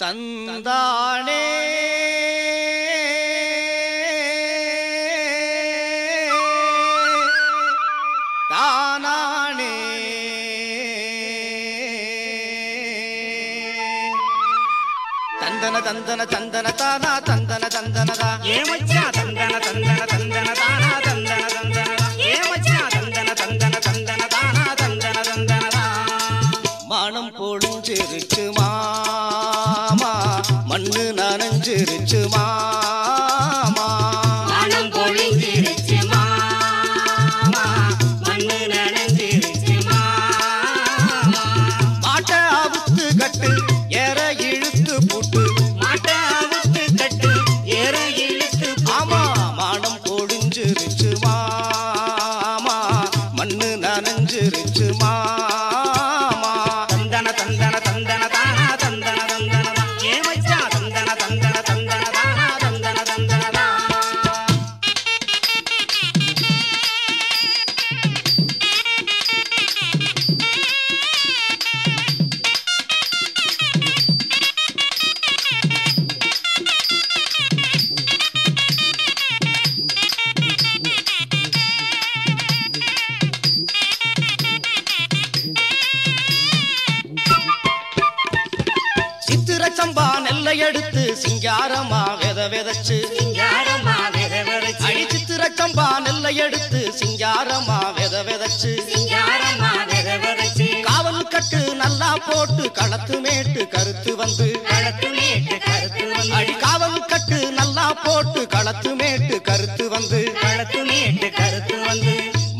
தந்தானே. தானானே. தந்தன தந்தன தந்தன தானா தந்தன தந்தனதா ஏ மச்சான் தந்தன தந்தன தந்தன தானா தந்தன தந்தனதா ஏ மச்சான் தந்தன தந்தன தந்தன தானா தந்தன தந்தனதா மானம் மண்ணு நனைஞ்சிருச்சு சம்பா நெல்லை எடுத்து சிங்காரமா வித விதைச்சு. சிங்காரமா வித விதைச்சு. அடி சித்திர சம்பா நெல்லை எடுத்து சிங்காரமா வித விதைச்சு. சிங்காரமா வித விதைச்சு. காவல் கட்டு நல்லா போட்டு களத்து மேட்டு கருத்து வந்து. களத்து மேட்டு கருத்து வந்து. அடி காவல் கட்டு நல்லா போட்டு களத்து மேட்டு கருத்து வந்து. களத்து மேட்டு கருத்து வந்து.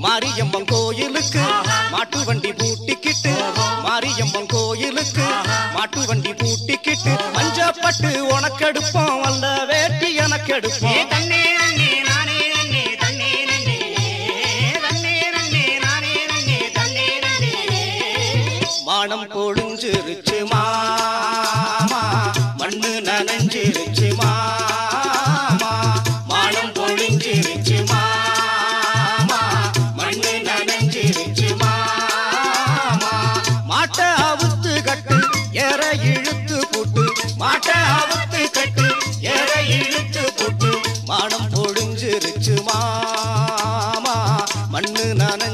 மாரியம்மன் கோயிலுக்கு மாட்டு வண்டி பூட்டிக்கிட்டு. மாரியம்மன் கோயிலுக்கு மாட்டு வண்டி வேட்டி நன்னே தன்னே நன்னே தன்னே நன்னே நானே நன்னே தன்னே நன்னே மானம் பொழிஞ்சிருச்சு மாமா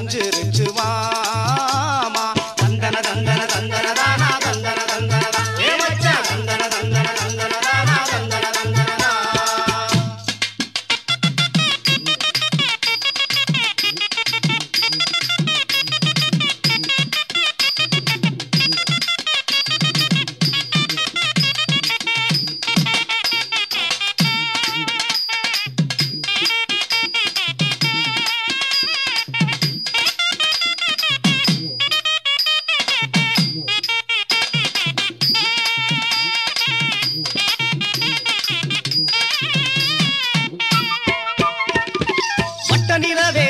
நனைஞ்சிருச்சு வட்ட நிலவே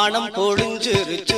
மானம் பொழிஞ்சிருச்சு.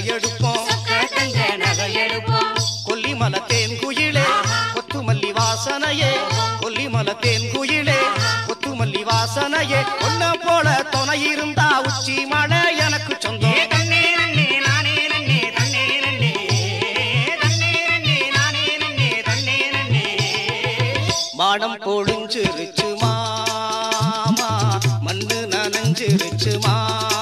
தங்க நகை எடுப்போம் சொக்க தங்க நகையெடுப்போம். கொல்லிமல தேன் குயிலே கொத்துமல்லி வாசனையே. கொல்லிமல தேன் குயிலே கொத்துமல்லி வாசனையே. ஒன்ன போல துணை இருந்தா உச்சி மழை எனக்கு சொந்தம். மாடம் பொழிஞ்சிருச்சு மாமா மண்ணு நனைஞ்சிருச்சு மாமா